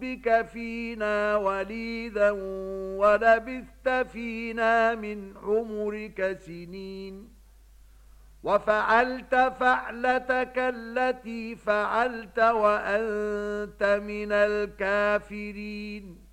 ربك فينا وليدا ولبثت فينا من عمرك سنين. وفعلت فعلتك التي فعلت وأنت من الكافرين.